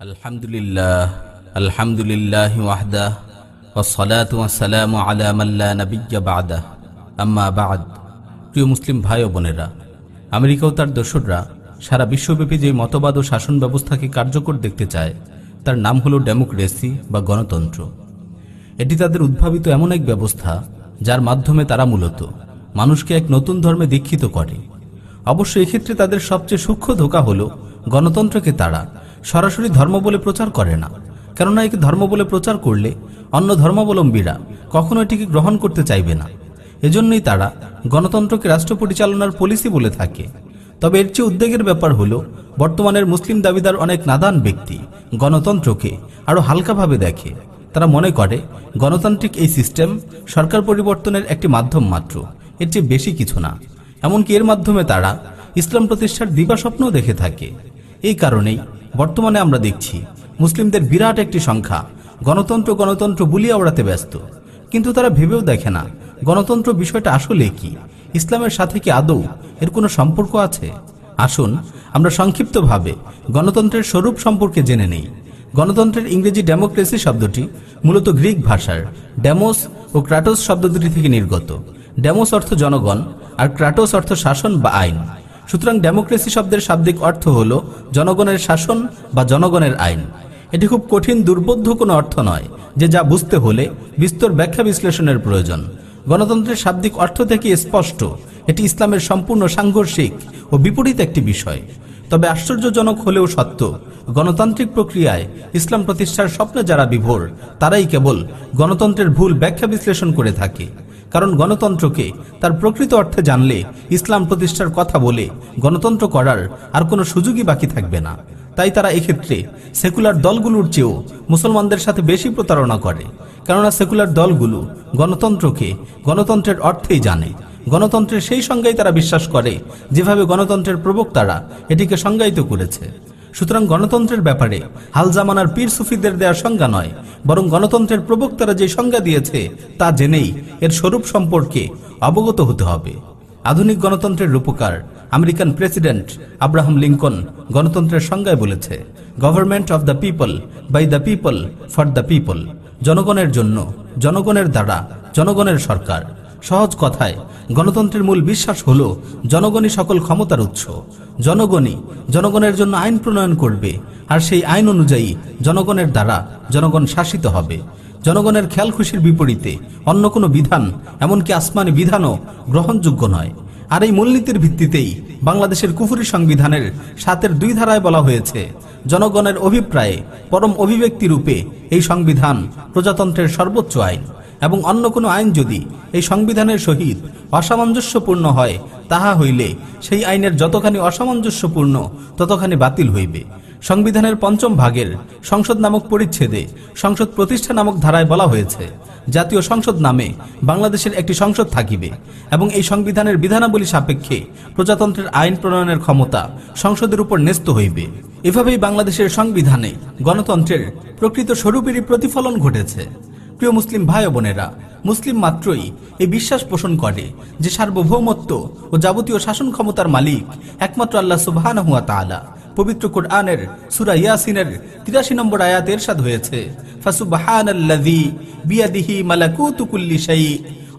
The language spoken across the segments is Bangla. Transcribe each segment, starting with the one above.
আলহামদুলিল্লাহ আলহামদুলিল্লাহ ওয়াহদা ওসলাত ওয়াসালাম আলা মাল্লা নবিজ্জা বাদা আম্মা বাদ। প্রিয় মুসলিম ভাই ও বোনেরা, আমেরিকা ও তার দোসররা সারা বিশ্বব্যাপী যে মতবাদ ও শাসন ব্যবস্থাকে কার্যকর দেখতে চায়, তার নাম হলো ডেমোক্রেসি বা গণতন্ত্র। এটি তাদের উদ্ভাবিত এমন এক ব্যবস্থা যার মাধ্যমে তারা মূলত মানুষকে এক নতুন ধর্মে দীক্ষিত করে। অবশ্য এক্ষেত্রে তাদের সবচেয়ে সূক্ষ্ম ধোকা হল গণতন্ত্রকে তারা সরাসরি ধর্ম বলে প্রচার করে না। কেননা একে ধর্ম বলে প্রচার করলে অন্য ধর্মাবলম্বীরা কখনো এটিকে গ্রহণ করতে চাইবে না। এজন্যই তারা গণতন্ত্রকে রাষ্ট্র পরিচালনার পলিসি বলে থাকে। তবে এর চেয়ে উদ্বেগের ব্যাপার হলো, বর্তমানের মুসলিম দাবিদার অনেক নাদান ব্যক্তি গণতন্ত্রকে আরও হালকাভাবে দেখে। তারা মনে করে, গণতান্ত্রিক এই সিস্টেম সরকার পরিবর্তনের একটি মাধ্যম মাত্র, এর চেয়ে বেশি কিছু না। এমনকি এর মাধ্যমে তারা ইসলাম প্রতিষ্ঠার দিবাস্বপ্নও দেখে থাকে। এই কারণেই বর্তমানে আমরা দেখছি, মুসলিমদের বিরাট একটি সংখ্যা। গণতন্ত্র গণতন্ত্র বুলিয়ে ওড়াতে ব্যস্ত। কিন্তু তারা ভেবেও দেখে না, গণতন্ত্র বিষয়টা আসলে কি? ইসলামের সাথে কি আদৌ এর কোনো সম্পর্ক আছে? আসুন, আমরা সংক্ষিপ্তভাবে গণতন্ত্রের স্বরূপ সম্পর্কে জেনে নেই। গণতন্ত্রের ইংরেজি ডেমোক্রেসি শব্দটি মূলত গ্রিক ভাষার ডেমোস ও ক্রাটোস শব্দ দুটি থেকে নির্গত। ডেমোস অর্থ জনগণ, আর ক্রাটোস অর্থ শাসন বা আইন। সুতরাং ডেমোক্রেসি শব্দের শাব্দিক অর্থ হল জনগণের শাসন বা জনগণের আইন। এটি খুব কঠিন, দুর্বোধ্য কোনো অর্থ নয়, যে যা বুঝতে হলে বিস্তর ব্যাখ্যা বিশ্লেষণের প্রয়োজন। গণতন্ত্রের শাব্দিক অর্থ থেকে স্পষ্ট, এটি ইসলামের সম্পূর্ণ সাংঘর্ষিক ও বিপরীত একটি বিষয়। তবে আশ্চর্যজনক হলেও সত্য, গণতান্ত্রিক প্রক্রিয়ায় ইসলাম প্রতিষ্ঠার স্বপ্নে যারা বিভোর, তারাই কেবল গণতন্ত্রের ভুল ব্যাখ্যা বিশ্লেষণ করে থাকে। কারণ গণতন্ত্রকে তার প্রকৃত অর্থে জানলে, ইসলাম প্রতিষ্ঠার কথা বলে গণতন্ত্র করার আর কোনো সুযোগই বাকি থাকবে না। তাই তারা এক্ষেত্রে সেকুলার দলগুলোর চেয়েও মুসলমানদের সাথে বেশি প্রতারণা করে। কেননা সেকুলার দলগুলো গণতন্ত্রকে গণতন্ত্রের অর্থেই জানে। গণতন্ত্রের সেই সংজ্ঞায় তারা বিশ্বাস করে, যেভাবে গণতন্ত্রের প্রবক্তারা এটিকে সংজ্ঞায়িত করেছে। সুতরাং গণতন্ত্রের ব্যাপারে হাল জামানার পীর সুফিদের দেওয়ার সংজ্ঞা নয়, বরং গণতন্ত্রের প্রবক্তারা যে সংজ্ঞা দিয়েছে তা জেনেই এর স্বরূপ সম্পর্কে অবগত হতে হবে। আধুনিক গণতন্ত্রের রূপকার আমেরিকান প্রেসিডেন্ট আব্রাহাম লিঙ্কন গণতন্ত্রের সংজ্ঞায় বলেছে, government of the people, by the people, for the people. জনগণের জন্য, জনগণের দ্বারা, জনগণের সরকার। সহজ কথায়, গণতন্ত্রের মূল বিশ্বাস হল জনগণই সকল ক্ষমতার উৎস। জনগণই জনগণের জন্য আইন প্রণয়ন করবে, আর সেই আইন অনুযায়ী জনগণের দ্বারা জনগণ শাসিত হবে। জনগণের খেয়াল খুশির বিপরীতে অন্য কোনো বিধান, এমনকি আসমানি বিধানও গ্রহণযোগ্য নয়। আর এই মূলনীতির ভিত্তিতেই বাংলাদেশের কুফুরি সংবিধানের সাতের দুই ধারায় বলা হয়েছে, জনগণের অভিপ্রায়ে পরম অভিব্যক্তি রূপে এই সংবিধান প্রজাতন্ত্রের সর্বোচ্চ আইন। এবং অন্য কোনো আইন যদি এই সংবিধানের সহিত অসামঞ্জস্যপূর্ণ হয়, তাহা হইলে সেই আইনের যতখানি অসামঞ্জস্যপূর্ণ, ততখানি বাতিল হইবে। সংবিধানের পঞ্চম ভাগের সংসদ নামক পরিচ্ছেদে সংসদ প্রতিষ্ঠা নামক ধারায় বলা হয়েছে, জাতীয় সংসদ নামে বাংলাদেশের একটি সংসদ থাকিবে এবং এই সংবিধানের বিধানাবলী সাপেক্ষে প্রজাতন্ত্রের আইন প্রণয়নের ক্ষমতা সংসদের উপর ন্যস্ত হইবে। এভাবেই বাংলাদেশের সংবিধানে গণতন্ত্রের প্রকৃত স্বরূপেরই প্রতিফলন ঘটেছে। প্রিয় মুসলিম ভাই বোনেরা, মুসলিম মাত্রই এই বিশ্বাস পোষণ করে যে সার্বভৌমত্ব ও যাবতীয় শাসন ক্ষমতার মালিক একমাত্র আল্লাহ সুবহান হুয়া তাআলা। পবিত্র কোরআনের সূরা ইয়াসিনের 83 নম্বর আয়াত এরশাদ হয়েছে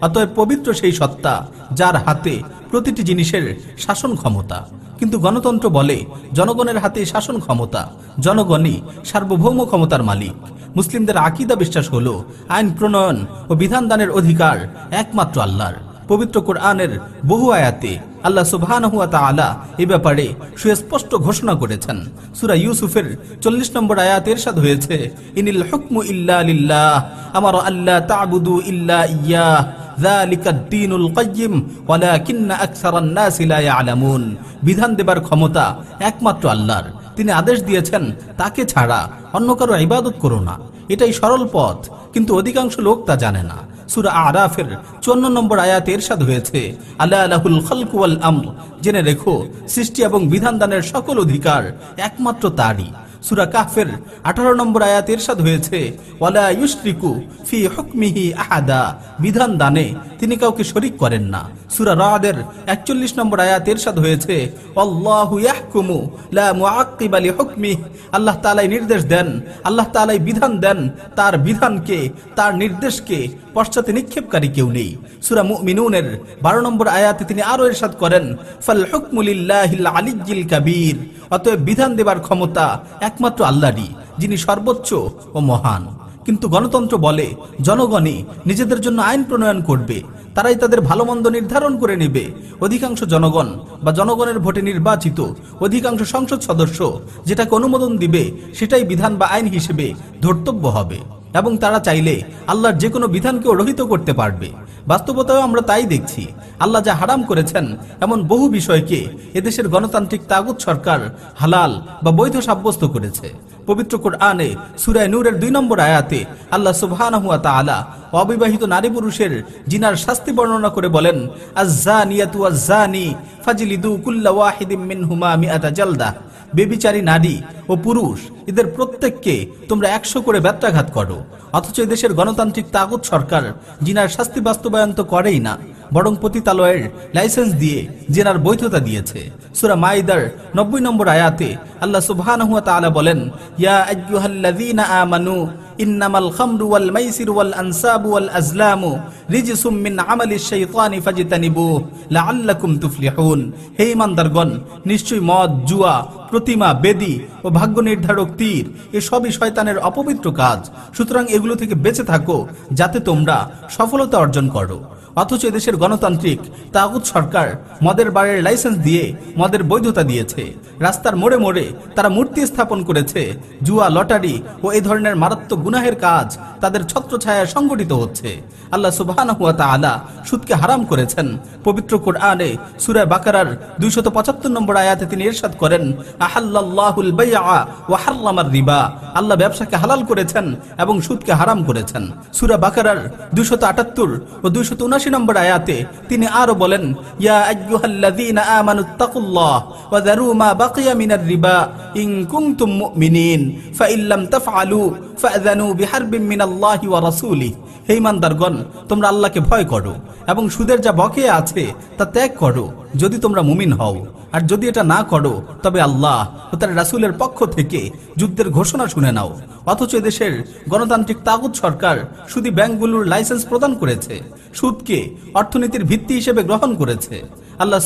অতএব পবিত্র সেই সত্তা যার হাতে প্রতিটি জিনিসের শাসন ক্ষমতা। কিন্তু গণতন্ত্র বলে, জনগণের হাতে শাসন ক্ষমতা, জনগণই সার্বভৌম ক্ষমতার মালিক। মুসলিমদের আকিদা বিশ্বাস হলো আইন, প্রণয়ন ও বিধান দানের অধিকার একমাত্র আল্লাহর। পবিত্র কোরআনের বহু আয়াতে আল্লাহ সুবহানাহু ওয়া তাআলা এই ব্যাপারে সুস্পষ্ট ঘোষণা করেছেন। সুরা ইউসুফের 40 নম্বর আয়াতে ইরশাদ হয়েছে, ইনিল হুকমু ইল্লা লিল্লাহ, আমারা আল্লাহ তা'বুদু ইল্লা ইয়ালামুন। বিধান দেবার ক্ষমতা একমাত্র আল্লাহর। তিনি আদেশ দিয়েছেন, তাকে ছাড়া, অন্য কারও ইবাদত করো না। এটাই সরল পথ, কিন্তু অধিকাংশ লোক তা জানে না। সুরা আরাফের চুয়ান্ন নম্বর আয়াত এরশাদ হয়েছে আল্লাহ আলাহুল খালকু ওয়াল আমর জেনে রেখো, সৃষ্টি এবং বিধান দানের সকল অধিকার একমাত্র তারই। সুরা কাফের আঠারো নম্বর আয়াত এরশাদ হয়েছে, ওয়ালা ইউশরিকু ফি হুকমিহি আহাদা বিধান দানে তিনি কাউকে শরিক করেন না। সুরা রাদের একচল্লিশ নম্বর আয়াত এরশাদ হয়েছে, আল্লাহু তাআলাই নির্দেশ দেন, আল্লাহ তাআলাই বিধান দেন, তার বিধানকে, তার নির্দেশকে পশ্চাতে নিক্ষেপকারী কেউ নেই। সুরা মুমিনুনের বারো নম্বর আয়াতে তিনি আরও এরশাদ করেন, ফাল হুকমু লিল্লাহিল কাবির। অতএব বিধান দেবার ক্ষমতা একমাত্র আল্লাহরই, যিনি সর্বোচ্চ ও মহান। কিন্তু গণতন্ত্র বলে, জনগণই নিজেদের জন্য আইন প্রণয়ন করবে। তারাই তাদের ভালো মন্দ নির্ধারণ করে নেবে। অধিকাংশ জনগণ বা জনগণের ভোটে নির্বাচিত অধিকাংশ সংসদ সদস্য যেটাকে অনুমোদন দিবে, সেটাই বিধান বা আইন হিসেবে ধর্তব্য হবে। এবং তারা চাইলে আল্লাহর যে কোনো বিধানকেও রহিত করতে পারবে। বাস্তবতাও আমরা তাই দেখছি। আল্লাহ যা হারাম করেছেন, এমন বহু বিষয়কে এদেশের গণতান্ত্রিক তাগুত সরকার হালাল বা বৈধ সাব্যস্ত করেছে। পবিত্র কোরআনে সুরায় নূরের দুই নম্বর আয়াতে আল্লাহ সুবহান ওয়া তাআলা অবিবাহিত নারী পুরুষের জিনার শাস্তি বর্ণনা করে বলেন আয-যানিয়াতু ওয়াজ-যানি ফাজলিদু কুল্লা ওয়াহিদিম মিনহুমা মিআতা জালদা। বেবিচারী নারী ও পুরুষ, এদের প্রত্যেককে তোমরা একশো করে ব্যত্রাঘাত করো। অথচ দেশের গণতান্ত্রিক তাগুত সরকার জিনার শাস্তি বাস্তবায়ন তো করেই না, বরং পতিতালয়ের লাইসেন্স দিয়ে জেনার বৈধতা দিয়েছে। সুরা মাইদার নব্বই নম্বর আয়াতে আল্লাহ তাআলা বলেন আমানু মিন নিশ্চয়ই মদ, জুয়া, প্রতিমা, বেদি ও ভাগ্য নির্ধারক তীর। এসবই শয়তানের অপবিত্র কাজ। সুতরাং এগুলো থেকে বেঁচে থাকো, যাতে তোমরা সফলতা অর্জন করো। অথচ এদেশের গণতান্ত্রিক তাগুত সরকার মদের বারের লাইসেন্স দিয়ে মদের বৈধতা দিয়েছে। রাস্তার মোড়ে মোড়ে তারা মূর্তি স্থাপন করেছে। জুয়া, লটারি ও এই ধরনের মারাত্মক গুনাহের কাজ তাদের ছত্রছায়ায় সংগঠিত হচ্ছে। আল্লাহ সুবহানাহু ওয়া তাআলা সুদকে হারাম করেছেন। পবিত্র কোরআনে সূরা বাকারার 275 নম্বর আয়াতে তিনি এরশাদ করেন, আহাল্লাল্লাহুল বাইআ ওয়া হাররামার রিবা। আল্লাহ ব্যবসাকে হালাল করেছেন এবং সুদকে হারাম করেছেন। সূরা বাকারার 278 ও 279 নম্বর আয়াতে তিনি আরও বলেন, ইয়া আইয়ুহাল্লাযীনা আমানুত্তাকুল্লাহ ওয়া যারু মা বাকিয়া মিনার রিবা ইন কুনতুম মুমিনিন ফাইন লাম তাফআলু ফাযানু বিহারবিন মিনাল্লাহি ওয়া রাসূলিহি। হে ইমানদারগণ, তোমরা আল্লাহকে ভয় করো এবং সুদের যা বকে আছে তা ত্যাগ করো, যদি তোমরা মুমিন হও। আর যদি এটা না করো, তবে আল্লাহ ও তার রাসুলের পক্ষ থেকে যুদ্ধের ঘোষণা শুনে নাও। অথচ দেশের গণতান্ত্রিক তাগুদ সরকার শুধু ব্যাংকগুলোর লাইসেন্স প্রদান করেছে। সুদকে অর্থনীতির ভিত্তি হিসেবে গ্রহণ করেছে। আল্লাহ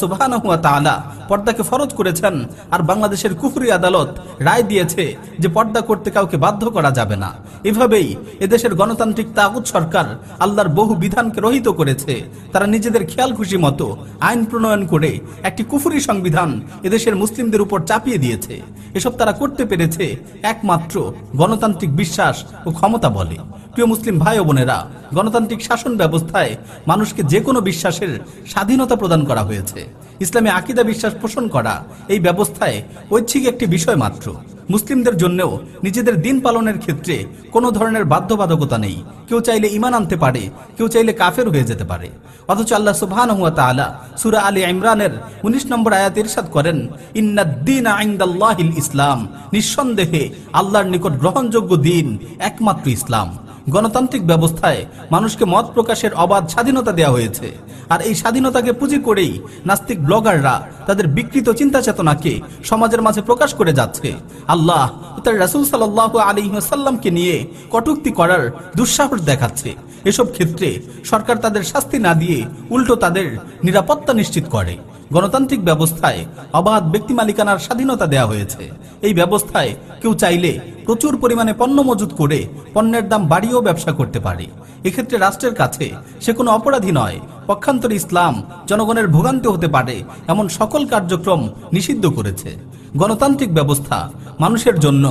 তাআলা পর্দাকে ফরজ করেছেন আর বাংলাদেশের কুফরি আদালত রায় দিয়েছে যে পর্দা করতে কাউকে বাধ্য করা যাবে না। এভাবেই এদেশের গণতান্ত্রিক তাগুত সরকার আল্লাহর বহু বিধানকে রহিত করেছে। তারা নিজেদের খেয়াল খুশি মতো আইন প্রণয়ন করে একটি কুফরি সংবিধান এদেশের মুসলিমদের উপর চাপিয়ে দিয়েছে। এসব তারা করতে পেরেছে একমাত্র গণতান্ত্রিক বিশ্বাস ও ক্ষমতা বলে। প্রিয় মুসলিম ভাই ও বোনেরা, গণতান্ত্রিক শাসন ব্যবস্থায় মানুষকে যে কোনো বিশ্বাসের স্বাধীনতা প্রদান করা হয়েছে। ইসলামে আকিদা বিশ্বাস পোষণ করা এই ব্যবস্থায় ঐচ্ছিক একটি বিষয় মাত্র। মুসলিমদের জন্যও নিজেদের দিন পালনের ক্ষেত্রে কোনো ধরনের বাধ্যবাধকতা নেই। কেউ চাইলে ইমান আনতে পারে, কেউ চাইলে কাফের হয়ে যেতে পারে। অথচ আল্লাহ সুবহান হুয়া তাআলা সূরা আলী ইমরানের 19 নম্বর আয়াত ইরশাদ করেন ইন্নাদ-দীন ইনদাল্লাহিল ইসলাম। নিঃসন্দেহে আল্লাহর নিকট গ্রহণযোগ্য দিন একমাত্র ইসলাম। গণতান্ত্রিক ব্যবস্থায় মানুষকে মত প্রকাশের অবাধ স্বাধীনতা দেওয়া হয়েছে। আর এই স্বাধীনতাকে পুঁজি করেই নাস্তিক ব্লগাররা তাদের বিকৃত চিন্তা চেতনাকে সমাজের মাঝে প্রকাশ করে যাচ্ছে। আল্লাহ তার রাসূল সাল্লাল্লাহু আলাইহি ওয়াসাল্লামকে নিয়ে কটুক্তি করার দুঃসাহস দেখাচ্ছে। এসব ক্ষেত্রে সরকার তাদের শাস্তি না দিয়ে উল্টো তাদের নিরাপত্তা নিশ্চিত করে। গণতান্ত্রিক ব্যবস্থায় অবাধ ব্যক্তি মালিকানার স্বাধীনতা দেওয়া হয়েছে। এই ব্যবস্থায় কেউ চাইলে প্রচুর পরিমাণে পণ্য মজুত করে পণ্যের দাম বাড়িয়েও ব্যবসা করতে পারে। এক্ষেত্রে রাষ্ট্রের কাছে সে কোনো অপরাধী নয়। পক্ষান্তর ইসলাম জনগণের ভোগান্তি হতে পারে এমন সকল কার্যক্রম নিষিদ্ধ করেছে। গণতান্ত্রিক ব্যবস্থা মানুষের জন্য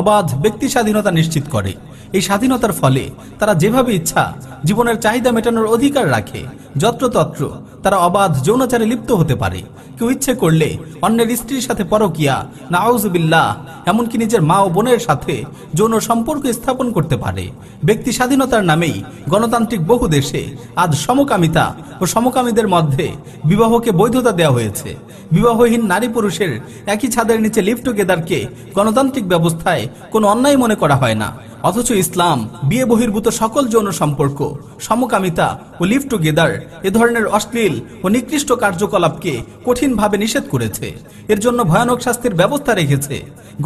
অবাধ ব্যক্তি স্বাধীনতা নিশ্চিত করে। এই স্বাধীনতার ফলে তারা যেভাবে ইচ্ছা জীবনের চাহিদা মেটানোর অধিকার রাখে, যত্রতত্র তারা অবাধ যৌনাচারে লিপ্ত হতে পারে। কেউ ইচ্ছে করলে অন্যের স্ত্রীর সাথে পরকিয়া, নাউজুবিল্লাহ, এমনকি নিজের মা ও বোনের সাথে যৌন সম্পর্ক স্থাপন করতে পারে। ব্যক্তি স্বাধীনতার নামেই গণতান্ত্রিক বহু দেশে আজ সমকামিতা ও সমকামীদের মধ্যে বিবাহকে বৈধতা দেওয়া হয়েছে। বিবাহহীন নারী পুরুষের একই ছাদের নিচে লিভ টুগেদারকে গণতান্ত্রিক ব্যবস্থায় কোনো অন্যায় মনে করা হয় না। অথচ ইসলাম, বিয়ে বহির্ভূত সকল যৌন সম্পর্ক, সমকামিতা ও লিভ টুগেদার এ ধরনের অশ্লীল ও নিকৃষ্ট কার্যকলাপকে কঠিনভাবে নিষেধ করেছে। এর জন্য ভয়ানক শাস্তির ব্যবস্থা রেখেছে।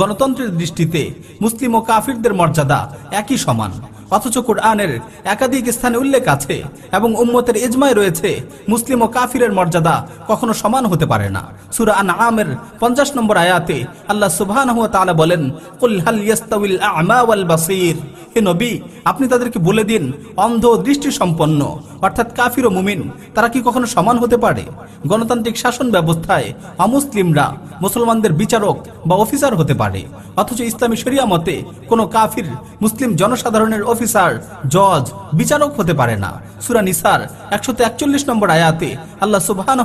গণতন্ত্রের দৃষ্টিতে মুসলিম ও কাফিরদের মর্যাদা একই সমান। অথচ কোরআনের একাধিক স্থানে উল্লেখ আছে এবং উম্মতের ইজমায় রয়েছে, মুসলিম ও কাফিরের মর্যাদা কখনো সমান হতে পারে না। সূরা আনআমের 50 নম্বর আয়াতে আল্লাহ তাআলা বলেন হে নবী, আপনি তাদেরকে বলে দিন, অন্ধ দৃষ্টি সম্পন্ন অর্থাৎ কাফির ও মুমিন, তারা কি কখনো সমান হতে পারে? গণতান্ত্রিক শাসন ব্যবস্থায় অমুসলিমরা, মুসলমানদের বিচারক বা অফিসার হতে পারে। অথচ ইসলামী শরিয়া মতে কোনো কাফির, মুসলিম জনসাধারণের অফিসার, জজ, বিচারক হতে পারে না। সুরা নিসার একশত একচল্লিশ নম্বর আয়াতে আল্লাহ সুবহান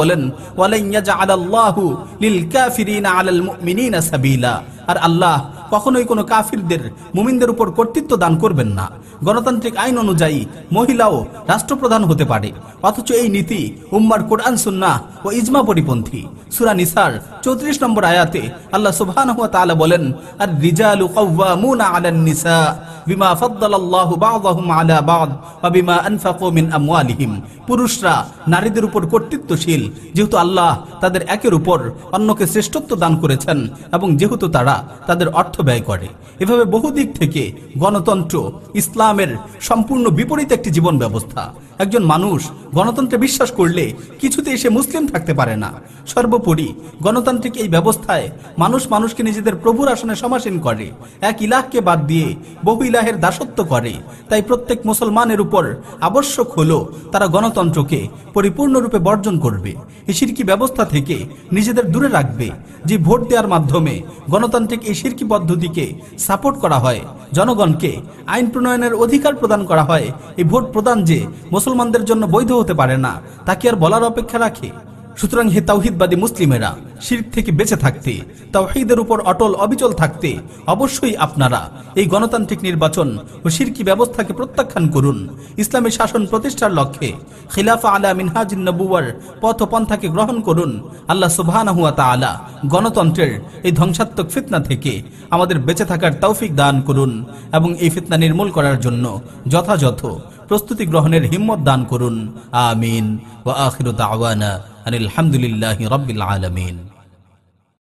বলেন ওয়ালান ইয়াজআলাল্লাহু লিল কাফিরিনা আলাল মুমিনিনা সাবিলা। আর আল্লাহ কখনোই কোনো কাফিরদের, মুমিনদের উপর কর্তৃত্ব দান করবেন না। গণতান্ত্রিক আইন অনুযায়ী মহিলাও রাষ্ট্রপ্রধান হতে পারে। অথচ এই নীতি উম্মার কোরআন সুন্না ও ইজমা পরিপন্থী। সুরা নিসার চৌত্রিশ নম্বর আয়াতে আল্লাহ সুবহান বলেন আর রিজালু মুনা নিসা বিমা ফদ্দালাল্লাহু বা'দাহুম আলা বা'দ ওয়া বিমা আনফাকু মিন আমওয়ালিহিম। পুরুষরা নারীদের উপর কর্তৃত্বশীল, যেহেতু আল্লাহ তাদের একের উপর অন্যকে শ্রেষ্ঠত্ব দান করেছেন এবং যেহেতু তারা তাদের অর্থ ব্যয় করে। এভাবে বহু দিক থেকে গণতন্ত্র, ইসলামের সম্পূর্ণ বিপরীত একটি জীবন ব্যবস্থা। একজন মানুষ গণতন্ত্রে বিশ্বাস করলে কিছুতেই সে মুসলিম থাকতে পারে না। সর্বোপরি গণতান্ত্রিক এই ব্যবস্থায় মানুষ মানুষকে নিজেদের প্রভুর আসনে সমাসীন করে। এক ইলাহকে বাদ দিয়ে বহু ইলাহের দাসত্ব করে। তাই প্রত্যেক মুসলমানের উপর আবশ্যক হলো তারা গণতন্ত্রকে পরিপূর্ণরূপে বর্জন করবে। এই সিরকি ব্যবস্থা থেকে নিজেদের দূরে রাখবে। যে ভোট দেওয়ার মাধ্যমে গণতান্ত্রিক এই সিরকি পদ্ধতিকে সাপোর্ট করা হয়, জনগণকে আইন প্রণয়নের অধিকার প্রদান করা হয়, এই ভোট প্রদান যে মুসলমানদের জন্য বৈধ হতে পারে না, তা কি আর বলার অপেক্ষা রাখে? সুতরাং হে তাওহিদবাদী মুসলিমেরা, শিরক থেকে বেঁচে থাকতে, তাওহিদের উপর অটল অবিচল থাকতে অবশ্যই আপনারা এই গণতান্ত্রিক নির্বাচন ও শিরকি ব্যবস্থাকে প্রত্যাখ্যান করুন। ইসলামী শাসন প্রতিষ্ঠার লক্ষ্যে খিলাফা আলা মিনহাজিন নবুয়ার পথ পন্থাকে গ্রহণ করুন। আল্লাহ সুবহানাহু ওয়া তাআলা গণতন্ত্রের এই ধ্বংসাত্মক ফিতনা থেকে আমাদের বেঁচে থাকার তৌফিক দান করুন এবং এই ফিতনা নির্মূল করার জন্য যথাযথ প্রস্তুতি গ্রহণের হিম্মত দান করুন। আমিন। ওয়া আখির দাওয়ানা আনিল হামদুলিল্লাহি রাব্বিল আলামিন।